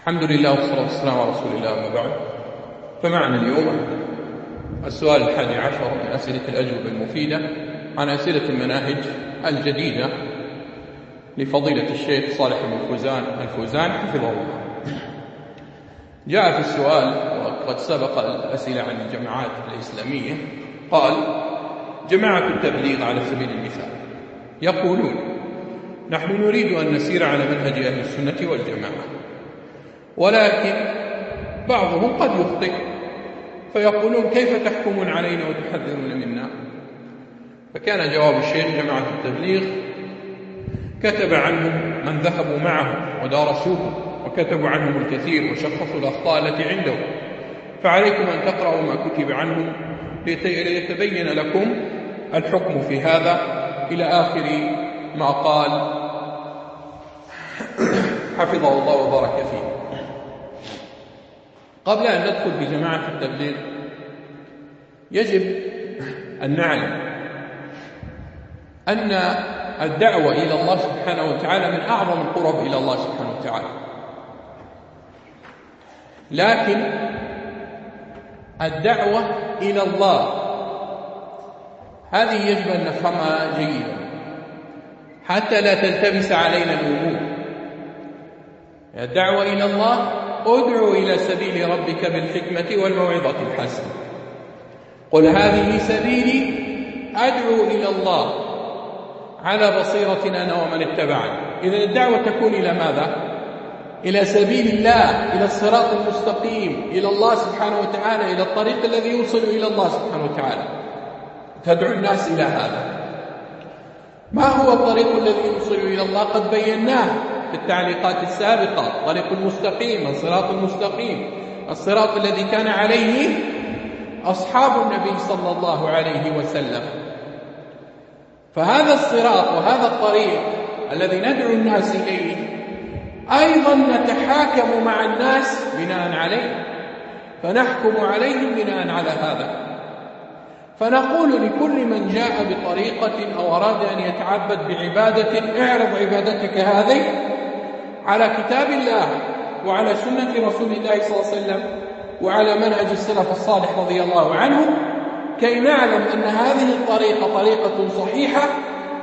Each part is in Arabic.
الحمد لله والصلاة والسلام على رسول الله أما بعد. فمعنا اليوم السؤال الحادي عشر من أسئلة الأجوبة المفيدة عن أسئلة المناهج الجديدة لفضيلة الشيخ صالح بن فوزان الفوزان حفظه الله. جاء في السؤال وقد سبق الأسئلة عن الجماعات الإسلامية. قال جماعة التبليغ على سبيل المثال يقولون نحن نريد أن نسير على منهج أهل السنة والجماعة. ولكن بعضهم قد يخطئ فيقولون كيف تحكمون علينا وتحذرون منا؟ فكان جواب الشيخ جماعة التبليغ كتب عنهم من ذهبوا معه ودارسوه وكتبوا عنهم الكثير وشخصوا الأخطاء التي عندهم. فعليكم أن تقرأوا ما كتب عنهم ليتبين لكم الحكم في هذا إلى آخر ما قال حفظه الله وبارك فيه. قبل أن ندخل في جماعة التبليغ يجب أن نعلم أن الدعوة إلى الله سبحانه وتعالى من أعظم القرب إلى الله سبحانه وتعالى. لكن الدعوة إلى الله هذه يجب أن نفهمها جيدا. حتى لا تلتبس علينا الأمور الدعوة إلى الله ادعو إلى سبيل ربك بالحكمة والموعظة الحسنة. قل هذه سبيلي أدعو إلى الله على بصيرة أنا ومن اتبعني. إذا الدعوة تكون إلى ماذا؟ إلى سبيل الله إلى الصراط المستقيم إلى الله سبحانه وتعالى إلى الطريق الذي يوصل إلى الله سبحانه وتعالى. تدعو الناس إلى هذا. ما هو الطريق الذي يوصل إلى الله؟ قد بيناه. في التعليقات السابقة. الطريق المستقيم الصراط المستقيم. الصراط الذي كان عليه أصحاب النبي صلى الله عليه وسلم. فهذا الصراط وهذا الطريق الذي ندعو الناس إليه أيضا نتحاكم مع الناس بناء عليه. فنحكم عليهم بناء على هذا. فنقول لكل من جاء بطريقة أو أراد أن يتعبد بعبادة اعرض عبادتك هذه على كتاب الله وعلى سنة رسول الله صلى الله عليه وسلم وعلى منهج السلف الصالح رضي الله عنهم كي نعلم أن هذه الطريقة طريقة صحيحة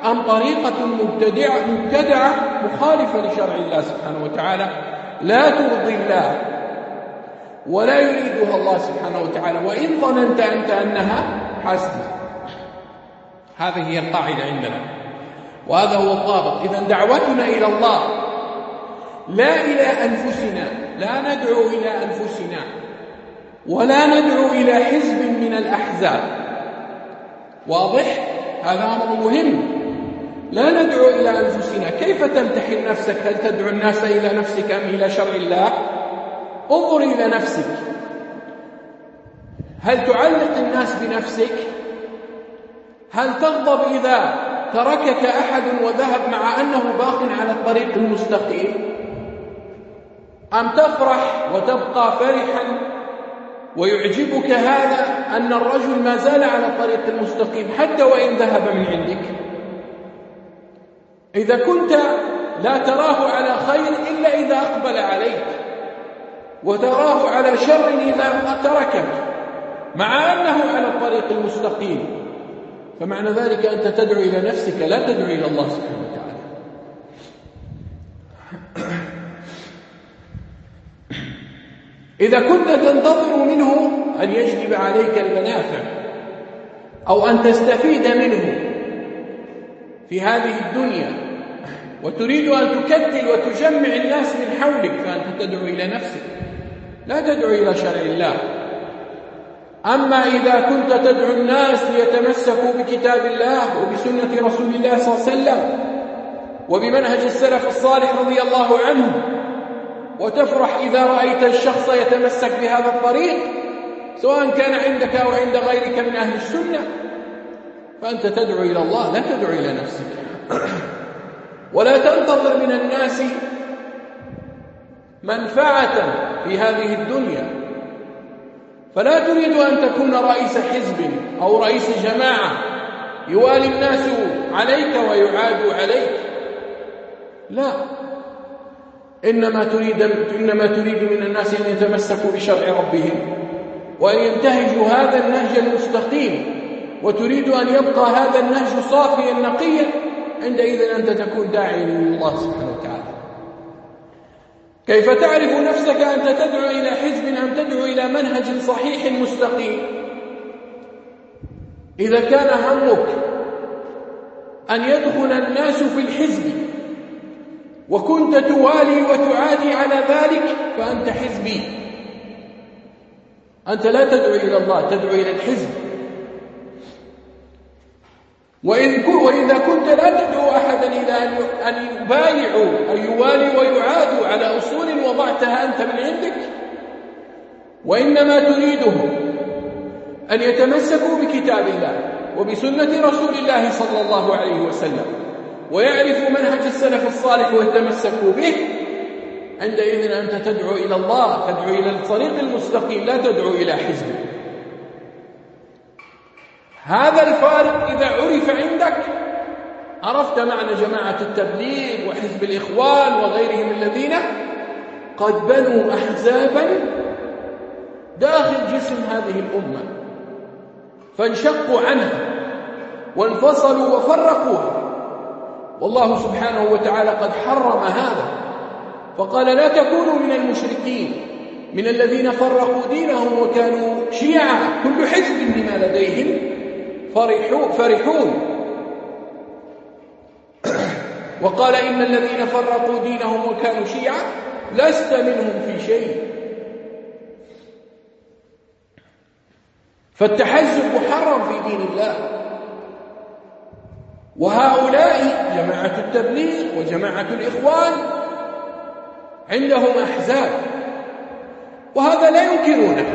أم طريقة مبتدعة, مبتدعة مخالفة لشرع الله سبحانه وتعالى. لا ترضي الله ولا يريدها الله سبحانه وتعالى. وإن ظننت أنت أنها حسنة. هذه هي القاعدة عندنا. وهذا هو الضابط. إذا دعوتنا إلى الله لا إلى أنفسنا لا ندعو إلى أنفسنا ولا ندعو إلى حزب من الأحزاب. واضح؟ هذا أمر مهم. لا ندعو إلى أنفسنا. كيف تمتحن نفسك؟ هل تدعو الناس إلى نفسك أم إلى شرع الله؟ انظر إلى نفسك. هل تعلق الناس بنفسك؟ هل تغضب إذا تركك أحد وذهب مع أنه باق على الطريق المستقيم؟ أم تفرح وتبقى فرحا. ويعجبك هذا أن الرجل ما زال على الطريق المستقيم حتى وإن ذهب من عندك. إذا كنت لا تراه على خير إلا إذا أقبل عليك وتراه على شر إذا تركك مع أنه على الطريق المستقيم. فمعنى ذلك أنت تدعو إلى نفسك لا تدعو إلى الله سبحانه وتعالى. إذا كنت تنتظر منه أن يجلب عليك المنافع أو أن تستفيد منه في هذه الدنيا وتريد أن تكتل وتجمع الناس من حولك فأنت تدعو إلى نفسك. لا تدعو إلى شرع الله. أما إذا كنت تدعو الناس ليتمسكوا بكتاب الله وبسنة رسول الله صلى الله عليه وسلم وبمنهج السلف الصالح رضي الله عنهم وتفرح إذا رأيت الشخص يتمسك بهذا الطريق سواء كان عندك أو عند غيرك من أهل السنة. فأنت تدعو إلى الله لا تدعو إلى نفسك. ولا تنتظر من الناس منفعة في هذه الدنيا. فلا تريد أن تكون رئيس حزب أو رئيس جماعة يوالي الناس عليك ويعاد عليك. لا. إنما تريد, إنما تريد من الناس أن يتمسكوا بشرع ربهم وأن ينتهجوا هذا النهج المستقيم وتريد أن يبقى هذا النهج صافيا نقيا عندئذ أنت تكون داعيا الله سبحانه وتعالى. كيف تعرف نفسك أنت تدعو إلى حزب أم تدعو إلى منهج صحيح مستقيم؟ إذا كان همك أن يدخل الناس في الحزب وكنت توالي وتعادي على ذلك فأنت حزبي. أنت لا تدعو إلى الله تدعو إلى الحزب. وإذا كنت لا تدعو أحدا إلى أن يبايعوا أن يوالي ويعادوا على أصول وضعتها أنت من عندك. وإنما تريدهم أن يتمسكوا بكتاب الله وبسنة رسول الله صلى الله عليه وسلم. ويعرفوا منهج السلف الصالح ويتمسكوا به. عندئذ أنت تدعو إلى الله تدعو إلى الطريق المستقيم لا تدعو إلى حزب هذا الفارق إذا عرف عندك عرفت معنى جماعة التبليغ وحزب الإخوان وغيرهم الذين قد بنوا أحزابا داخل جسم هذه الأمة. فانشقوا عنها وانفصلوا وفرقوها. والله سبحانه وتعالى قد حرم هذا. فقال لا تكونوا من المشركين من الذين فرقوا دينهم وكانوا شيعا كل حزب بما لديهم فرحون, فرحون. وقال إن الذين فرقوا دينهم وكانوا شيعا لست منهم في شيء. فالتحزب محرم في دين الله. وهؤلاء جماعة التبليغ وجماعة الإخوان عندهم أحزاب وهذا لا ينكرونه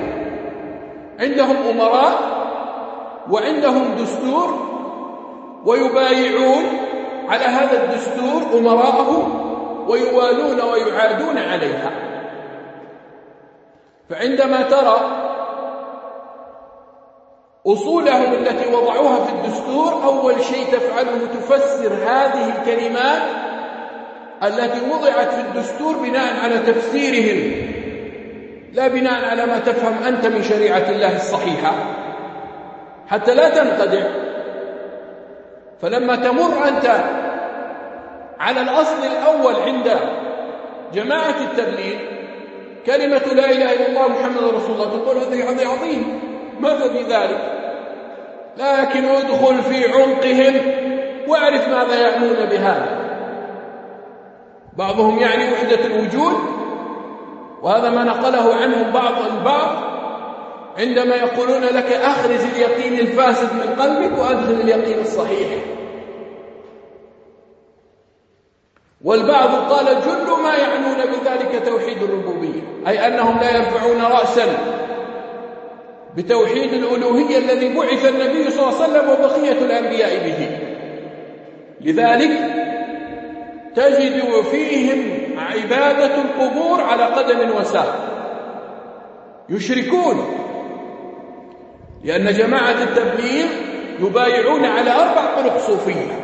عندهم أمراء وعندهم دستور ويبايعون على هذا الدستور أمراءه ويوالون ويعادون عليها. فعندما ترى أصولهم التي وضعوها في الدستور أول شيء تفعله تفسر هذه الكلمات التي وضعت في الدستور بناء على تفسيرهم لا بناء على ما تفهم أنت من شريعة الله الصحيحة. حتى لا تنقدع. فلما تمر أنت على الأصل الأول عند جماعة التبليغ كلمة لا إله إلا الله محمد رسول الله تقول هذه عظيم ماذا بذلك لكن ادخل في عمقهم واعرف ماذا يعنون بهذا. بعضهم يعني وحدة الوجود وهذا ما نقله عنهم بعض البعض عندما يقولون لك أخرج اليقين الفاسد من قلبك وأدخل اليقين الصحيح. والبعض قال جل ما يعنون بذلك توحيد الربوبية أي أنهم لا ينفعون رأسا. بتوحيد الألوهية الذي بعث النبي صلى الله عليه وسلم وبقية الأنبياء به. لذلك تجد فيهم عبادة القبور على قدم وساق. يشركون لأن جماعة التبليغ يبايعون على أربع طرق صوفية.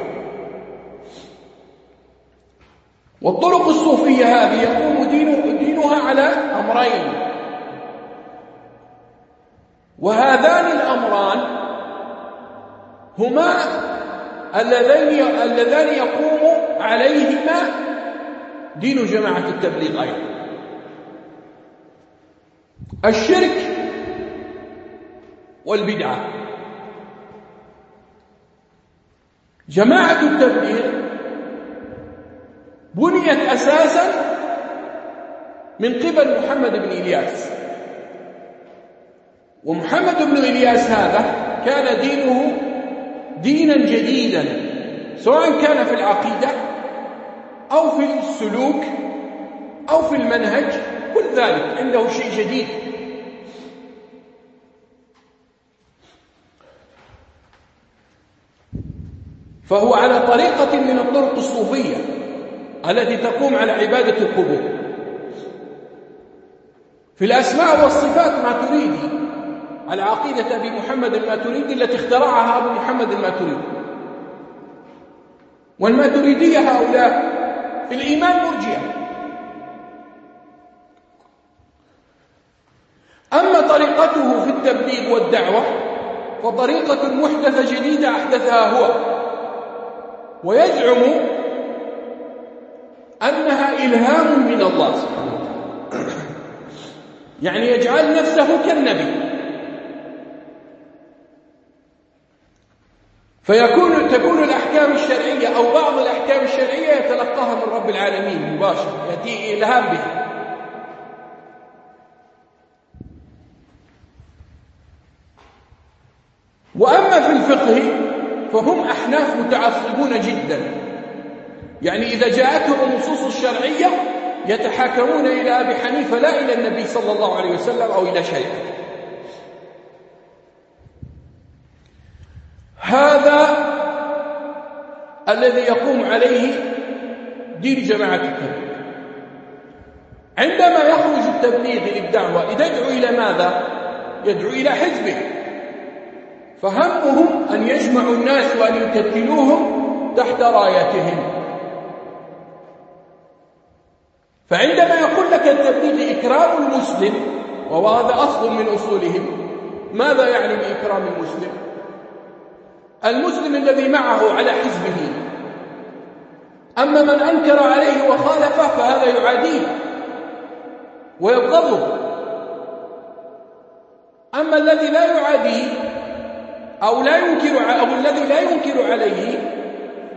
والطرق الصوفية هذه يقوم دين دينها على أمرين. وهذان الأمران هما اللذان اللذان يقوم عليهما دين جماعة التبليغ أيضا. الشرك والبدعة. جماعة التبليغ بنيت أساسا من قبل محمد بن إلياس. ومحمد بن إلياس هذا كان دينه دينا جديدا سواء كان في العقيدة أو في السلوك أو في المنهج كل ذلك عنده شيء جديد. فهو على طريقة من الطرق الصوفية التي تقوم على عبادة القبور. في الأسماء والصفات ماتريدي على عقيدة أبي محمد الماتريدي التي اخترعها أبو محمد الماتريدي. والماتريدية هؤلاء في الإيمان مرجئة. أما طريقته في التبليغ والدعوة فطريقة محدثة جديدة أحدثها هو ويزعم أنها إلهام من الله سبحانه وتعالى. يعني يجعل نفسه كالنبي. فيكون تكون الأحكام الشرعية أو بعض الأحكام الشرعية يتلقاها من رب العالمين مباشرة يأتي إلهام بها وأما في الفقه فهم أحناف متعصبون جدا. يعني إذا جاءتهم النصوص الشرعية يتحاكمون إلى أبي حنيفة لا إلى النبي صلى الله عليه وسلم أو إلى شريعته هذا الذي يقوم عليه دين جماعة التبليغ عندما يخرج التبليغ للدعوة يدعو إلى ماذا؟ يدعو إلى حزبه. فهمهم أن يجمعوا الناس وأن يكتلوهم تحت رايتهم. فعندما يقول لك التبليغ إكرام المسلم وهذا أصل من أصولهم ماذا يعني بإكرام المسلم؟ المسلم الذي معه على حزبه. أما من أنكر عليه وخالفه فهذا يعاديه ويبغضه. أما الذي لا يعاديه أو لا ينكر أو الذي لا ينكر عليه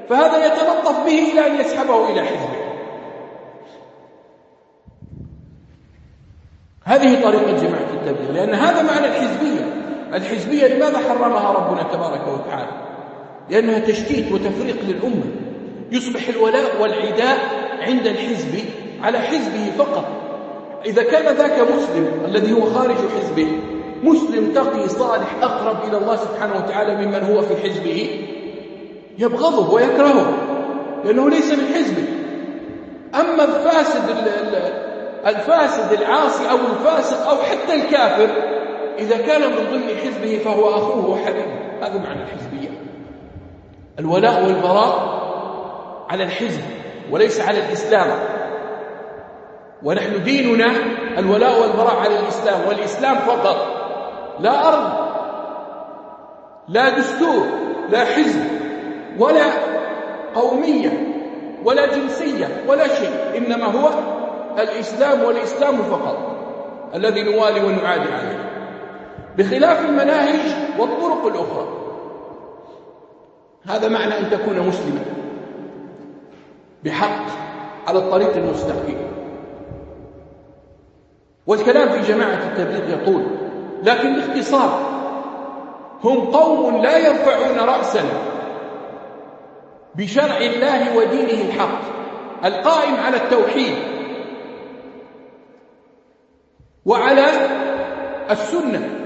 فهذا يتلطف به إلى أن يسحبه إلى حزبه. هذه طريقة جماعة التبليغ لأن هذا معنى الحزبية. الحزبية لماذا حرمها ربنا تبارك وتعالى؟ لأنها تشتيت وتفريق للأمة. يصبح الولاء والعداء عند الحزب على حزبه فقط. إذا كان ذاك مسلم الذي هو خارج حزبه مسلم تقي صالح أقرب إلى الله سبحانه وتعالى ممن هو في حزبه يبغضه ويكرهه لأنه ليس من حزبه. أما الفاسد الفاسد العاصي أو الفاسق أو حتى الكافر إذا كان من ضمن حزبه فهو أخوه وحبيبه. هذا معنى الحزبية. الولاء والبراء على الحزب وليس على الإسلام. ونحن ديننا الولاء والبراء على الإسلام والإسلام فقط. لا أرض لا دستور لا حزب ولا قومية ولا جنسية ولا شيء. إنما هو الإسلام والإسلام فقط. الذي نوالي ونعادي عليه. بخلاف المناهج والطرق الأخرى. هذا معنى أن تكون مسلما. بحق على الطريق المستقيم. والكلام في جماعة التبليغ يطول لكن باختصار هم قوم لا يرفعون رأسا بشرع الله ودينه الحق القائم على التوحيد وعلى السنة.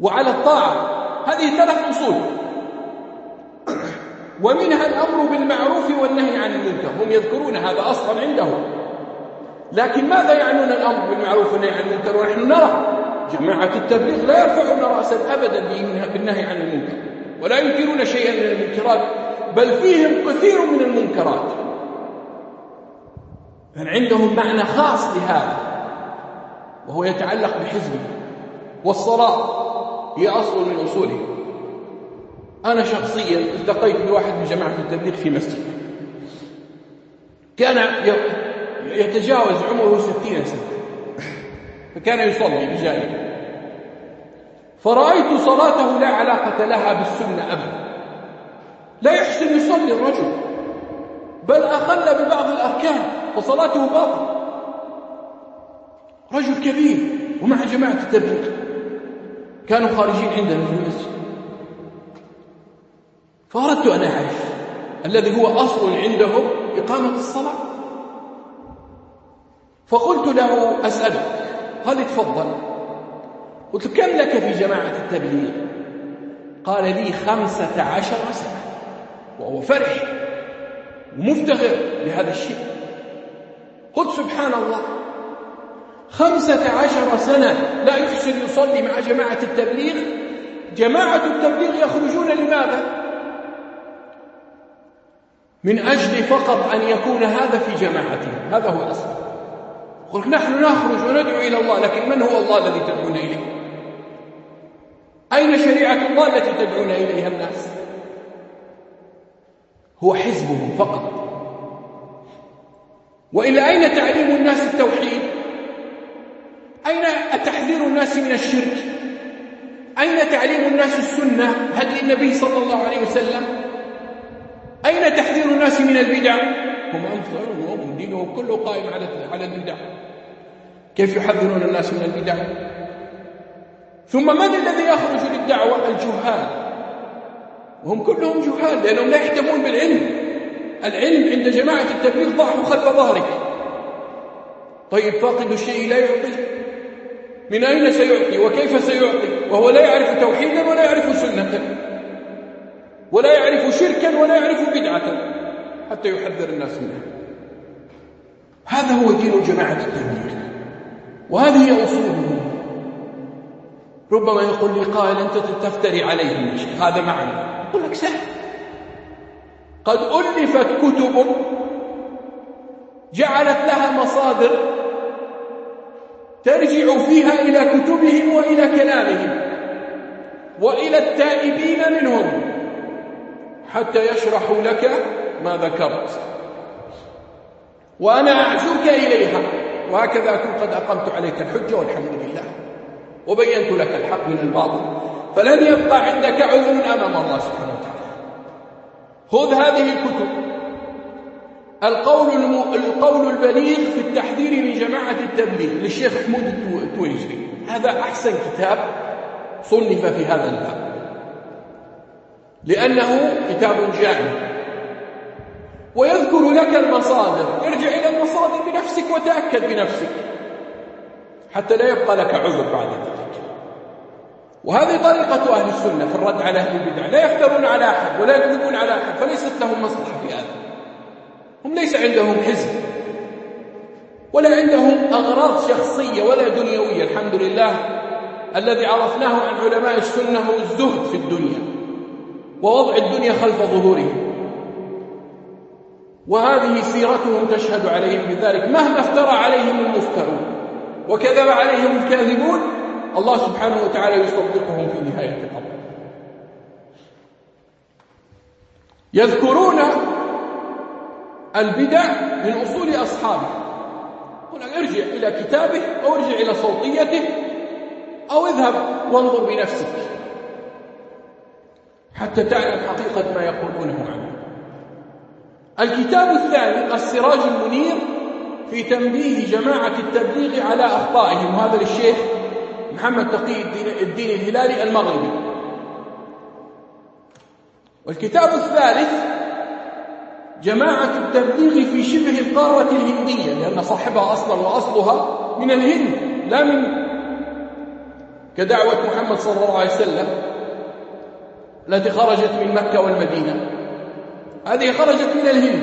وعلى الطاعة. هذه ثلاث أصول. ومنها الأمر بالمعروف والنهي عن المنكر. هم يذكرون هذا أصلا عندهم. لكن ماذا يعنون الأمر بالمعروف والنهي عن المنكر؟ ونحن نرى جماعة التبليغ لا يرفعون رأسا أبدا بالنهي عن المنكر. ولا ينكرون شيئا من المنكرات بل فيهم كثير من المنكرات. بل عندهم معنى خاص لهذا وهو يتعلق بحزبه والصلاة. هي أصل من أصوله أنا شخصيا التقيت بواحد من جماعة التبليغ في مسجد. كان يتجاوز عمره ستين سنة. فكان يصلي بجانبه فرأيت صلاته لا علاقة لها بالسنة أبدا. لا يحسن يصلي الرجل بل أخل ببعض الأركان فصلاته باطلة. رجل كبير ومع جماعة التبليغ. كانوا خارجين عندنا في المسجد فأردت أن أعرف الذي هو أصل عندهم إقامة الصلاة. فقلت له أسألك قال تفضل؟ قلت كم لك في جماعة التبليغ؟ قال لي خمسة عشر سنة وهو فرح ومفتخر بهذا الشيء. قلت سبحان الله. خمسة عشر سنة لا يحسن يصلي مع جماعة التبليغ. جماعة التبليغ يخرجون لماذا؟ من أجل فقط أن يكون هذا في جماعتهم. هذا هو الأصل. قل نحن نخرج وندعو إلى الله لكن من هو الله الذي تدعون إليه؟ أين شريعة الله التي تدعون إليها الناس؟ هو حزبهم فقط. وإلى أين تعليم الناس التوحيد؟ أين تحذير الناس من الشرك؟ أين تعليم الناس السنة؟ هدي النبي صلى الله عليه وسلم. أين تحذير الناس من البدع؟ هم أمثالهم دينهم كله قائم على على البدع. كيف يحذرون الناس من البدع؟ ثم من الذي يخرج للدعوة؟ الجهال. وهم كلهم جهال لأنهم لا يهتمون بالعلم. العلم عند جماعة التبليغ ضعه خلف ظهرك. طيب فاقد الشيء لا يعطي من أين سيعطي وكيف سيعطي؟ وهو لا يعرف توحيدا ولا يعرف سنة ولا يعرف شركا ولا يعرف بدعة حتى يحذر الناس منها. هذا هو دين جماعة التبليغ وهذه هي أصولهم. ربما يقول لي قائل أنت تفتري عليهم هذا معنى. أقول لك سهل. قد ألفت كتب جعلت لها مصادر ترجع فيها إلى كتبهم وإلى كلامهم وإلى التائبين منهم حتى يشرحوا لك ما ذكرت. وأنا أعزوك إليها. وهكذا أكون قد أقمت عليك الحجة والحمد لله. وبينت لك الحق من الباطل. فلن يبقى عندك عذر أمام الله سبحانه وتعالى. خذ هذه الكتب. القول القول البليغ في التحذير من جماعة التبليغ للشيخ محمود التويجري هذا أحسن كتاب صنف في هذا الباب. لأنه كتاب جامع. ويذكر لك المصادر. ارجع إلى المصادر بنفسك وتأكد بنفسك. حتى لا يبقى لك عذر بعد ذلك. وهذه طريقة أهل السنة في الرد على أهل البدع. لا يفترون على أحد ولا يكذبون على أحد. فليست لهم مصلحة في هذا. هم ليس عندهم حزب ولا عندهم أغراض شخصية ولا دنيوية. الحمد لله الذي عرفناه عن علماء السنة هو الزهد في الدنيا ووضع الدنيا خلف ظهورهم. وهذه سيرتهم تشهد عليهم بذلك. مهما افترى عليهم المفترون وكذب عليهم الكاذبون الله سبحانه وتعالى يصدقهم في نهاية الأمر. يذكرون البدع من أصول أصحابه. يقول ارجع إلى كتابه أو ارجع إلى صوتيته أو اذهب وانظر بنفسك. حتى تعلم حقيقة ما يقولونه عنه الكتاب الثاني السراج المنير في تنبيه جماعة التبليغ على أخطائهم. وهذا للشيخ محمد تقي الدين الهلالي المغربي. والكتاب الثالث جماعة التبليغ في شبه القارة الهندية لأن صاحبها أصلا وأصلها من الهند لا من كدعوة محمد صلى الله عليه وسلم التي خرجت من مكة والمدينة. هذه خرجت من الهند.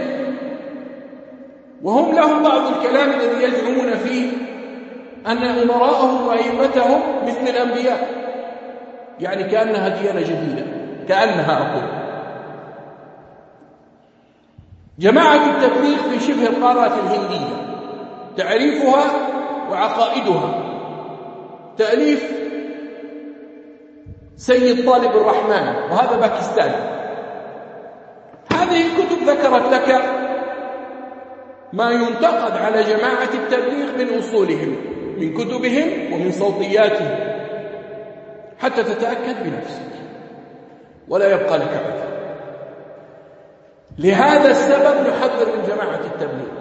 وهم لهم بعض الكلام الذي يزعمون فيه أن أمراءهم وأئمتهم مثل الأنبياء. يعني كأنها ديانة جديدة كأنها أقول. جماعة التبليغ في شبه القارات الهندية تعريفها وعقائدها. تأليف سيد طالب الرحمن وهذا باكستاني. هذه الكتب ذكرت لك ما ينتقد على جماعة التبليغ من أصولهم من كتبهم ومن صوتياتهم حتى تتأكد بنفسك. ولا يبقى لك عذر لهذا السبب نحذر من جماعة التبليغ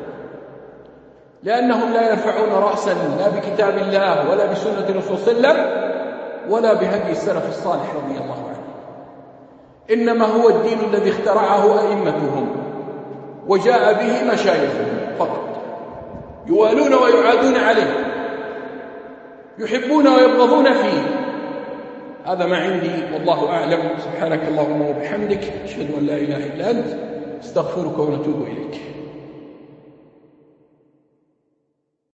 لأنهم لا يرفعون رأسا لا بكتاب الله ولا بسنة الرسول صلى الله عليه وسلم ولا بهدي السلف الصالح رضي الله عنه. إنما هو الدين الذي اخترعه أئمتهم وجاء به مشايخهم فقط. يوالون ويعادون عليه يحبون ويبغضون فيه. هذا ما عندي والله أعلم. سبحانك اللهم وبحمدك أشهد أن لا إله إلا أنت. استغفرك ونتوب إليك.